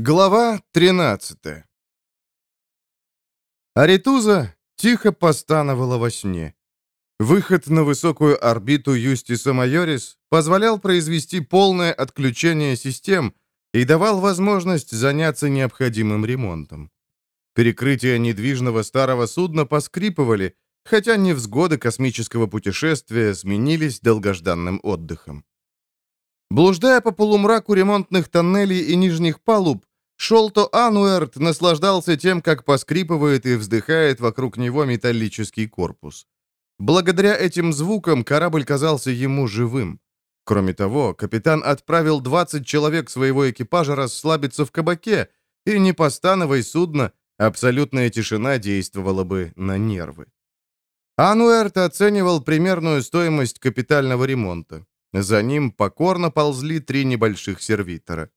Глава 13 Аритуза тихо постановала во сне. Выход на высокую орбиту Юстиса Майорис позволял произвести полное отключение систем и давал возможность заняться необходимым ремонтом. Перекрытия недвижного старого судна поскрипывали, хотя невзгоды космического путешествия сменились долгожданным отдыхом. Блуждая по полумраку ремонтных тоннелей и нижних палуб, Шолто Ануэрт наслаждался тем, как поскрипывает и вздыхает вокруг него металлический корпус. Благодаря этим звукам корабль казался ему живым. Кроме того, капитан отправил 20 человек своего экипажа расслабиться в кабаке, и не постановой судно, абсолютная тишина действовала бы на нервы. Ануэрт оценивал примерную стоимость капитального ремонта. За ним покорно ползли три небольших сервитора.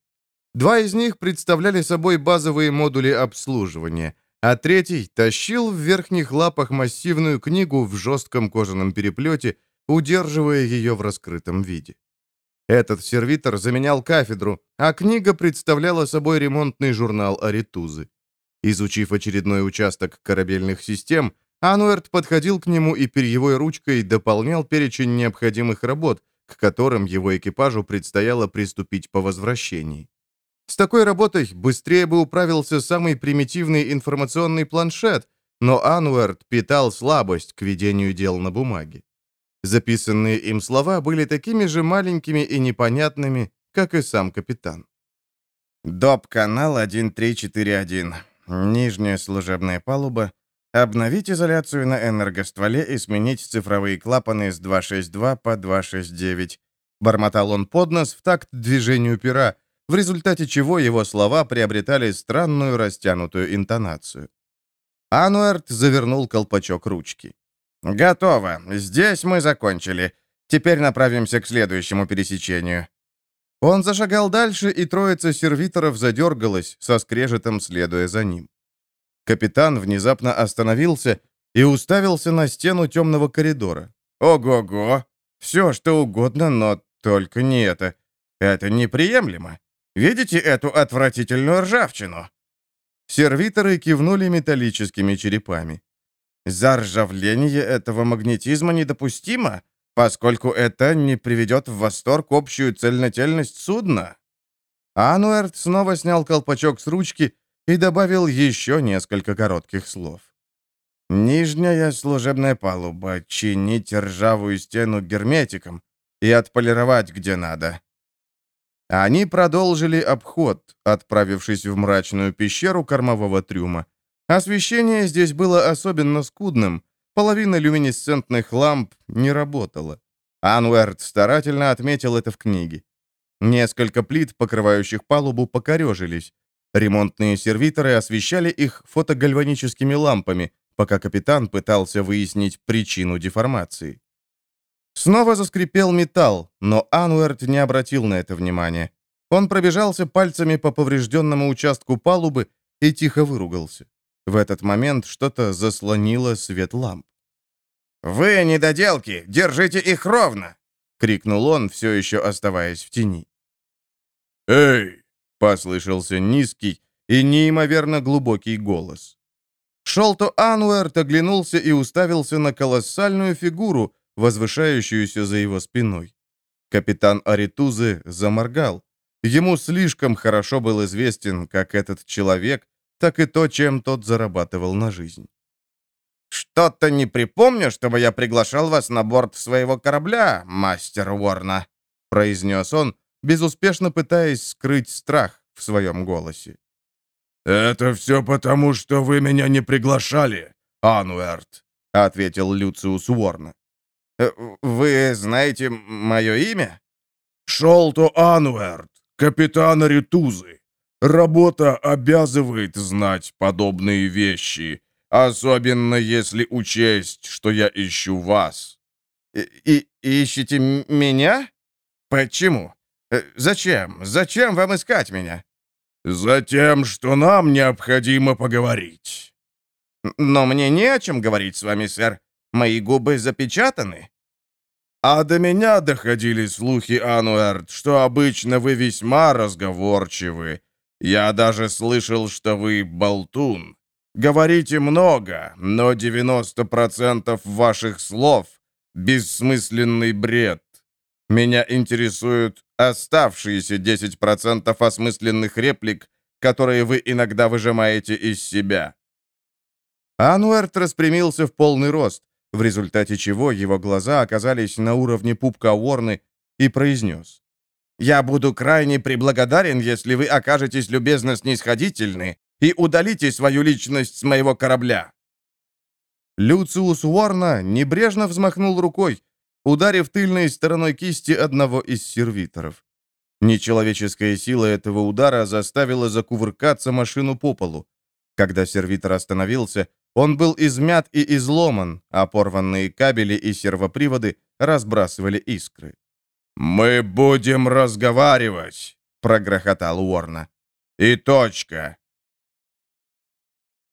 Два из них представляли собой базовые модули обслуживания, а третий тащил в верхних лапах массивную книгу в жестком кожаном переплете, удерживая ее в раскрытом виде. Этот сервитор заменял кафедру, а книга представляла собой ремонтный журнал Аритузы. Изучив очередной участок корабельных систем, Ануэрт подходил к нему и перьевой ручкой дополнял перечень необходимых работ, к которым его экипажу предстояло приступить по возвращении. С такой работой быстрее бы управился самый примитивный информационный планшет, но Ануэрт питал слабость к ведению дел на бумаге. Записанные им слова были такими же маленькими и непонятными, как и сам капитан. ДОП-канал 1341. Нижняя служебная палуба. Обновить изоляцию на энергостволе и сменить цифровые клапаны с 262 по 269. Бормотал он под нос в такт движению пера, в результате чего его слова приобретали странную растянутую интонацию. Ануэрт завернул колпачок ручки. «Готово. Здесь мы закончили. Теперь направимся к следующему пересечению». Он зашагал дальше, и троица сервиторов задергалась, со скрежетом следуя за ним. Капитан внезапно остановился и уставился на стену темного коридора. «Ого-го! Все, что угодно, но только не это. Это неприемлемо. Видите эту отвратительную ржавчину?» Сервиторы кивнули металлическими черепами. «Заржавление этого магнетизма недопустимо, поскольку это не приведет в восторг общую цельнотельность судна». Ануэрт снова снял колпачок с ручки и добавил еще несколько коротких слов. «Нижняя служебная палуба, чинить ржавую стену герметиком и отполировать где надо. Они продолжили обход, отправившись в мрачную пещеру кормового трюма. Освещение здесь было особенно скудным, половина люминесцентных ламп не работала. Ануэрт старательно отметил это в книге. Несколько плит, покрывающих палубу, покорежились. Ремонтные сервиторы освещали их фотогальваническими лампами, пока капитан пытался выяснить причину деформации. Снова заскрипел металл, но Ануэрт не обратил на это внимания. Он пробежался пальцами по поврежденному участку палубы и тихо выругался. В этот момент что-то заслонило свет ламп. «Вы, недоделки, держите их ровно!» — крикнул он, все еще оставаясь в тени. «Эй!» — послышался низкий и неимоверно глубокий голос. Шолто Ануэрт оглянулся и уставился на колоссальную фигуру, возвышающуюся за его спиной. Капитан Аритузы заморгал. Ему слишком хорошо был известен как этот человек, так и то, чем тот зарабатывал на жизнь. «Что-то не припомню, чтобы я приглашал вас на борт своего корабля, мастер Уорна», произнес он, безуспешно пытаясь скрыть страх в своем голосе. «Это все потому, что вы меня не приглашали, Ануэрт», ответил Люциус Уорна. Э, «Вы знаете мое имя?» «Шолто Ануэрт, капитан Ритузы. Работа обязывает знать подобные вещи, особенно если учесть, что я ищу вас». «И, и ищете меня? Почему? Э, зачем? Зачем вам искать меня?» «Затем, что нам необходимо поговорить». «Но мне не о чем говорить с вами, сэр. Мои губы запечатаны». «А до меня доходили слухи, Ануэрт, что обычно вы весьма разговорчивы. Я даже слышал, что вы болтун. Говорите много, но 90% ваших слов — бессмысленный бред. Меня интересуют оставшиеся 10% осмысленных реплик, которые вы иногда выжимаете из себя». Ануэрт распрямился в полный рост, в результате чего его глаза оказались на уровне пупка Уорны и произнес. «Я буду крайне преблагодарен, если вы окажетесь любезно снисходительны и удалите свою личность с моего корабля». Люциус Уорна небрежно взмахнул рукой, ударив тыльной стороной кисти одного из сервиторов. Нечеловеческая сила этого удара заставила закувыркаться машину по полу. Когда сервитор остановился, он был измят и изломан, а порванные кабели и сервоприводы разбрасывали искры. «Мы будем разговаривать», — прогрохотал Уорна. «И точка».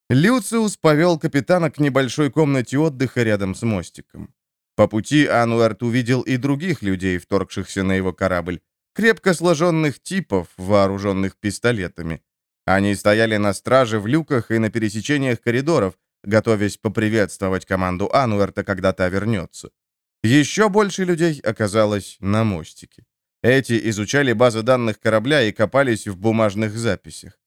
Люциус повел капитана к небольшой комнате отдыха рядом с мостиком. По пути Ануэрт увидел и других людей, вторгшихся на его корабль, крепко сложенных типов, вооруженных пистолетами. Они стояли на страже в люках и на пересечениях коридоров, готовясь поприветствовать команду Ануэрта, когда та вернется. Еще больше людей оказалось на мостике. Эти изучали базы данных корабля и копались в бумажных записях.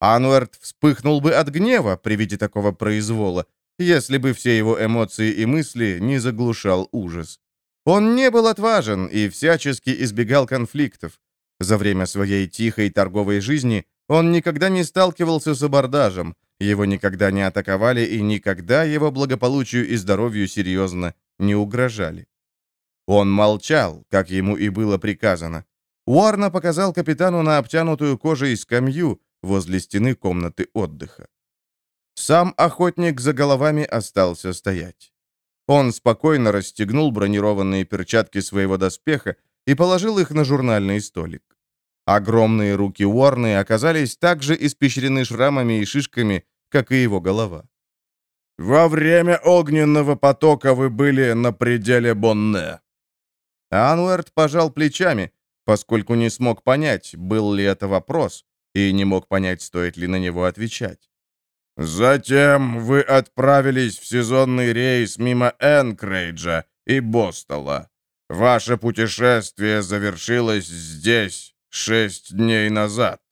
Ануэрт вспыхнул бы от гнева при виде такого произвола, если бы все его эмоции и мысли не заглушал ужас. Он не был отважен и всячески избегал конфликтов. За время своей тихой торговой жизни он никогда не сталкивался с абордажем, его никогда не атаковали и никогда его благополучию и здоровью серьезно не угрожали. Он молчал, как ему и было приказано. Уорна показал капитану на обтянутую кожей скамью возле стены комнаты отдыха. Сам охотник за головами остался стоять. Он спокойно расстегнул бронированные перчатки своего доспеха и положил их на журнальный столик. Огромные руки Уорны оказались также испещрены шрамами и шишками, как и его голова. «Во время огненного потока вы были на пределе Бонне». Ануэрт пожал плечами, поскольку не смог понять, был ли это вопрос, и не мог понять, стоит ли на него отвечать. Затем вы отправились в сезонный рейс мимо Энкрейджа и Бостола. Ваше путешествие завершилось здесь шесть дней назад.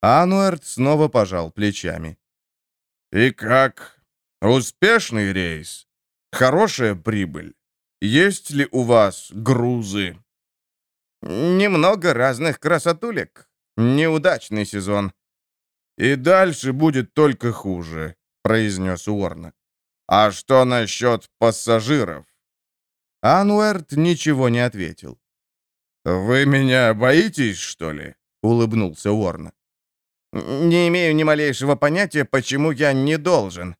Ануэрт снова пожал плечами. «И как? Успешный рейс? Хорошая прибыль? Есть ли у вас грузы?» «Немного разных красотулек. Неудачный сезон. «И дальше будет только хуже», — произнес Уорна. «А что насчет пассажиров?» Ануэрт ничего не ответил. «Вы меня боитесь, что ли?» — улыбнулся Уорна. «Не имею ни малейшего понятия, почему я не должен».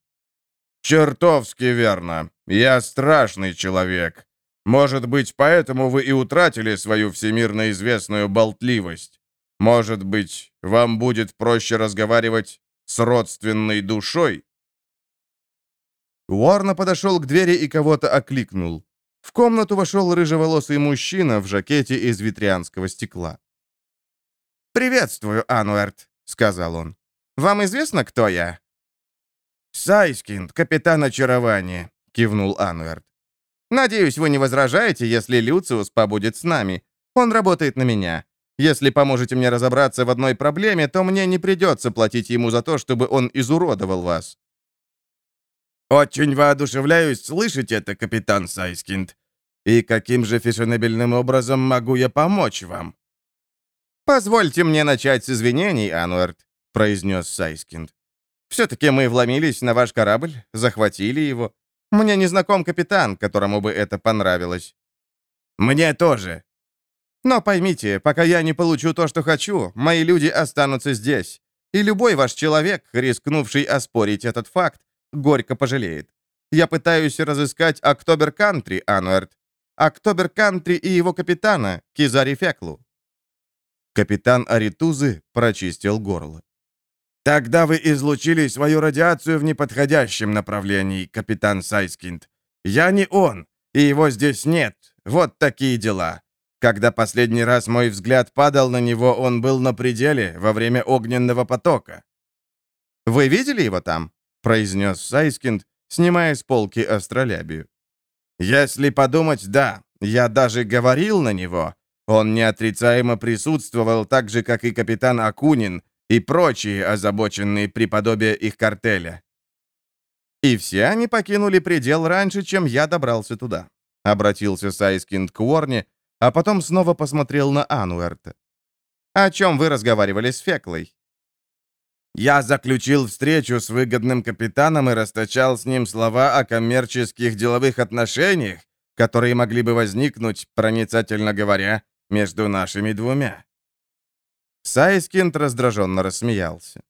«Чертовски верно. Я страшный человек. Может быть, поэтому вы и утратили свою всемирно известную болтливость. Может быть, вам будет проще разговаривать с родственной душой?» Уорна подошел к двери и кого-то окликнул. В комнату вошел рыжеволосый мужчина в жакете из витрианского стекла. «Приветствую, Ануэрт», — сказал он. «Вам известно, кто я?» «Сайскинд, капитан очарования», — кивнул Ануэрт. «Надеюсь, вы не возражаете, если Люциус побудет с нами. Он работает на меня. Если поможете мне разобраться в одной проблеме, то мне не придется платить ему за то, чтобы он изуродовал вас». «Очень воодушевляюсь слышать это, капитан Сайскинд. И каким же фешенебельным образом могу я помочь вам?» «Позвольте мне начать с извинений, Ануэрт», — произнес Сайскинд. «Все-таки мы вломились на ваш корабль, захватили его. Мне не знаком капитан, которому бы это понравилось». «Мне тоже», но поймите, пока я не получу то, что хочу, мои люди останутся здесь. И любой ваш человек, рискнувший оспорить этот факт, горько пожалеет. Я пытаюсь разыскать Октобер Кантри, Ануэрт. Октобер Кантри и его капитана, Кизари Феклу». Капитан Аритузы прочистил горло. «Тогда вы излучили свою радиацию в неподходящем направлении, капитан Сайскинд. Я не он, и его здесь нет. Вот такие дела. Когда последний раз мой взгляд падал на него, он был на пределе во время огненного потока. «Вы видели его там?» — произнес Сайскинд, снимая с полки астролябию. «Если подумать, да. Я даже говорил на него. Он неотрицаемо присутствовал так же, как и капитан Акунин и прочие озабоченные преподобия их картеля. И все они покинули предел раньше, чем я добрался туда. Обратился Сайскинд к Уорне, а потом снова посмотрел на Ануэрта. «О чем вы разговаривали с Феклой?» «Я заключил встречу с выгодным капитаном и расточал с ним слова о коммерческих деловых отношениях, которые могли бы возникнуть, проницательно говоря, между нашими двумя». Сайскинд раздраженно рассмеялся.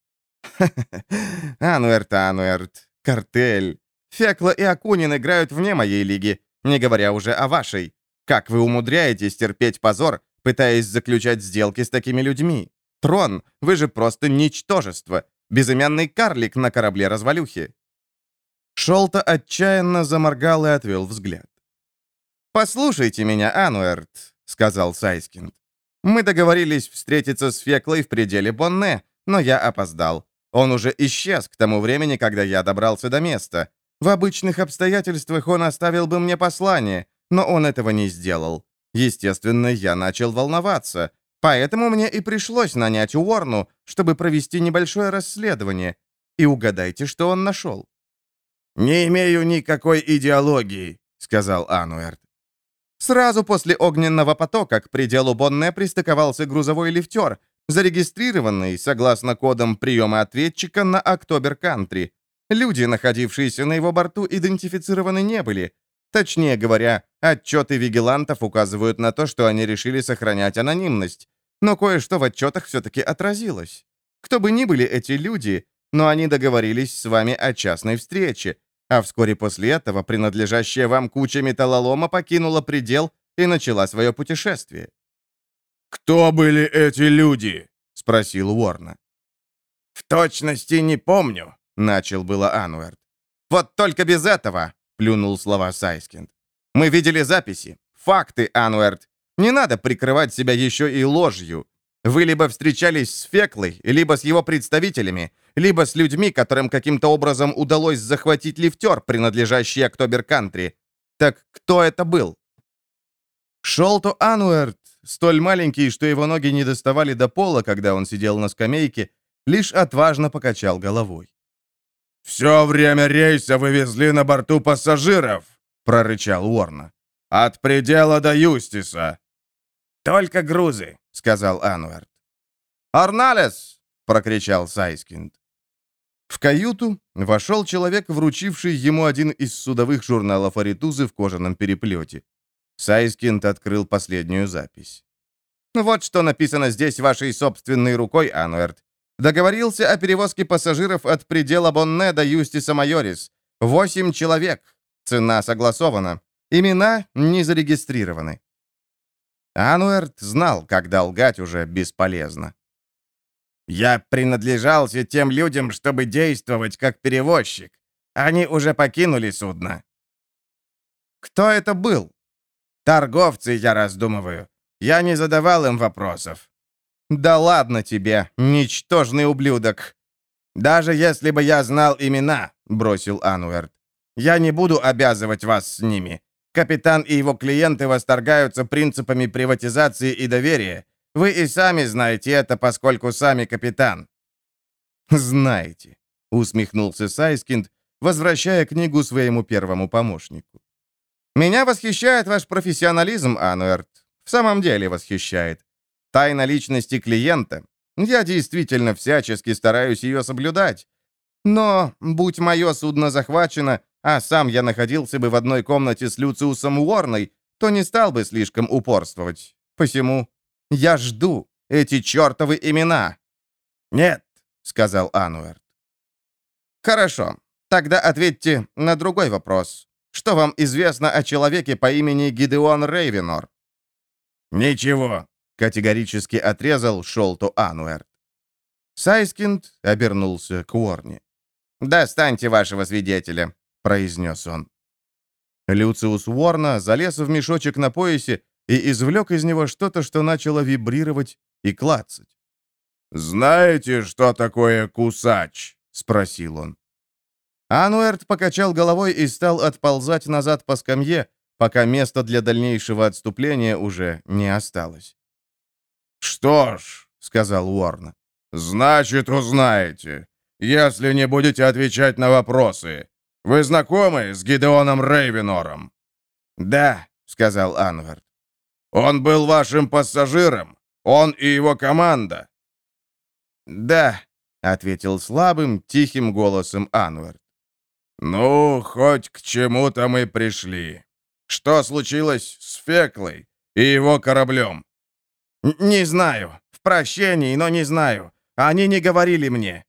«Ануэрт, Ануэрт, картель. Фекла и Акунин играют вне моей лиги, не говоря уже о вашей. Как вы умудряетесь терпеть позор, пытаясь заключать сделки с такими людьми? Трон, вы же просто ничтожество, безымянный карлик на корабле развалюхи». Шолта отчаянно заморгал и отвел взгляд. «Послушайте меня, Ануэрт», — сказал Сайскинд. «Мы договорились встретиться с Феклой в пределе Бонне, но я опоздал. Он уже исчез к тому времени, когда я добрался до места. В обычных обстоятельствах он оставил бы мне послание, но он этого не сделал. Естественно, я начал волноваться. Поэтому мне и пришлось нанять Уорну, чтобы провести небольшое расследование. И угадайте, что он нашел. «Не имею никакой идеологии», — сказал Ануэрт. Сразу после огненного потока к пределу Бонне пристыковался грузовой лифтер, зарегистрированный, согласно кодам приема ответчика, на Октобер Кантри. Люди, находившиеся на его борту, идентифицированы не были. Точнее говоря, отчеты вигилантов указывают на то, что они решили сохранять анонимность. Но кое-что в отчетах все-таки отразилось. Кто бы ни были эти люди, но они договорились с вами о частной встрече, а вскоре после этого принадлежащая вам куча металлолома покинула предел и начала свое путешествие. «Кто были эти люди?» — спросил Уорна. «В точности не помню», — начал было Ануэрт. «Вот только без этого», — плюнул слова Сайскинд. «Мы видели записи, факты, Ануэрт. Не надо прикрывать себя еще и ложью. Вы либо встречались с Феклой, либо с его представителями, либо с людьми, которым каким-то образом удалось захватить лифтер, принадлежащий Октобер Кантри. Так кто это был? Шолто Ануэрт, столь маленький, что его ноги не доставали до пола, когда он сидел на скамейке, лишь отважно покачал головой. «Все время рейса вывезли на борту пассажиров», — прорычал Уорна. «От предела до Юстиса». «Только грузы», — сказал Ануэрт. «Арналес!» — прокричал Сайскинд. В каюту вошел человек, вручивший ему один из судовых журналов Аритузы в кожаном переплете. Сайскинд открыл последнюю запись. «Вот что написано здесь вашей собственной рукой, Ануэрт. Договорился о перевозке пассажиров от предела Бонне до Юстиса Майорис. Восемь человек. Цена согласована. Имена не зарегистрированы». Ануэрт знал, когда лгать уже бесполезно. Я принадлежался тем людям, чтобы действовать как перевозчик. Они уже покинули судно. Кто это был? Торговцы, я раздумываю. Я не задавал им вопросов. Да ладно тебе, ничтожный ублюдок. Даже если бы я знал имена, бросил Ануэрт. Я не буду обязывать вас с ними. Капитан и его клиенты восторгаются принципами приватизации и доверия. Вы и сами знаете это, поскольку сами капитан». «Знаете», — усмехнулся Сайскинд, возвращая книгу своему первому помощнику. «Меня восхищает ваш профессионализм, Ануэрт. В самом деле восхищает. Тайна личности клиента. Я действительно всячески стараюсь ее соблюдать. Но, будь мое судно захвачено, а сам я находился бы в одной комнате с Люциусом Уорной, то не стал бы слишком упорствовать. Посему я жду эти чертовы имена». «Нет», — сказал Ануэрт. «Хорошо. Тогда ответьте на другой вопрос. Что вам известно о человеке по имени Гидеон Рейвенор?» «Ничего», — категорически отрезал Шолту Ануэрт. Сайскинд обернулся к Уорне. «Достаньте вашего свидетеля», — произнес он. Люциус Уорна залез в мешочек на поясе и извлек из него что-то, что начало вибрировать и клацать. «Знаете, что такое кусач?» — спросил он. Ануэрт покачал головой и стал отползать назад по скамье, пока места для дальнейшего отступления уже не осталось. «Что ж», — сказал Уорна, — «значит, узнаете, если не будете отвечать на вопросы. Вы знакомы с Гидеоном Рейвенором?» «Да», — сказал Анвард. «Он был вашим пассажиром? Он и его команда?» «Да», — ответил слабым, тихим голосом Анвард. «Ну, хоть к чему-то мы пришли. Что случилось с Феклой и его кораблем?» «Не знаю. В прощении, но не знаю. Они не говорили мне».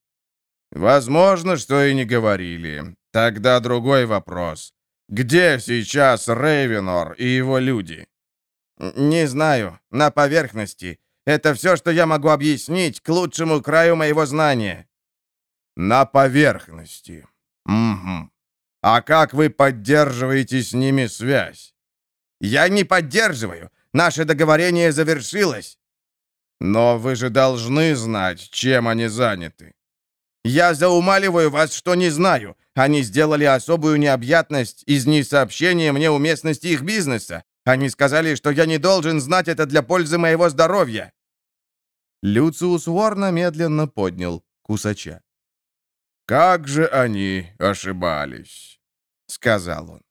«Возможно, что и не говорили. Тогда другой вопрос. Где сейчас Рейвенор и его люди?» «Не знаю. На поверхности. Это все, что я могу объяснить к лучшему краю моего знания». «На поверхности. Угу. А как вы поддерживаете с ними связь?» «Я не поддерживаю. Наше договорение завершилось». «Но вы же должны знать, чем они заняты». «Я заумаливаю вас, что не знаю. Они сделали особую необъятность из несообщения мне уместности их бизнеса. Они сказали, что я не должен знать это для пользы моего здоровья». Люциус Уорна медленно поднял кусача. «Как же они ошибались», — сказал он.